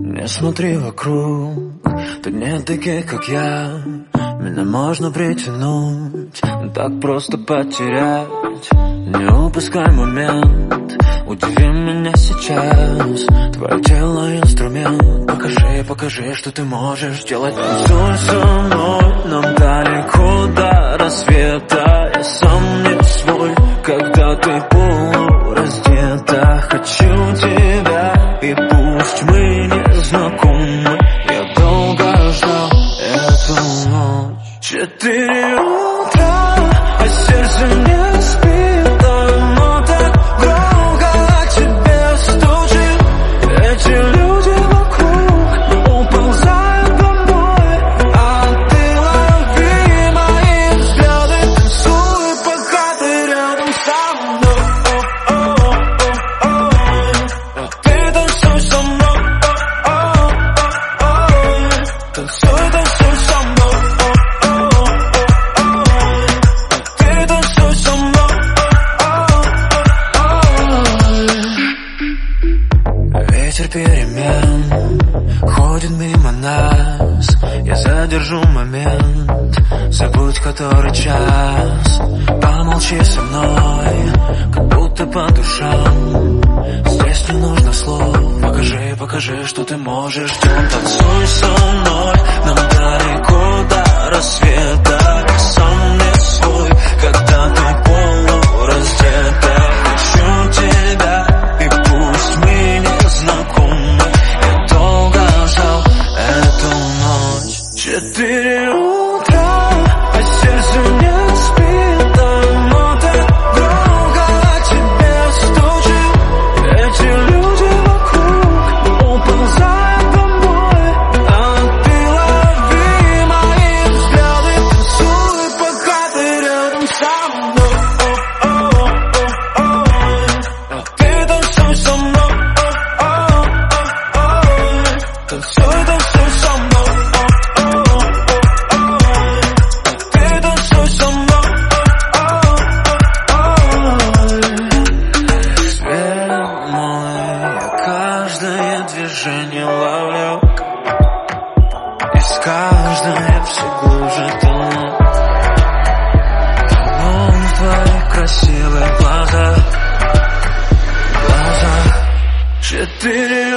Не смотри вокруг, тут нет таких, как я. Меня можно притянуть, так просто потерять. Не упускай момент, удиви меня сейчас. Твое тело инструмент, покажи, покажи, что ты можешь делать. Танцуй со мной, нам далеко до рассвета. Я сам не свой, когда ты полураздета. Хочу тебя, и пусть мы не знакомы. Я долго ждал эту ночь. Четыре утра, а сердце не Перемен Ходит мимо нас. Я задержу момент. Забудь, который час. Помолчи со мной. Как будто по душам. Здесь не нужно слов. Покажи, покажи, что ты можешь. Днем танцуй со мной. Нам далеко до рассвета каждое движение ловлю. И с каждым я все глубже тону Тону в твоих красивых глазах Глазах Четыре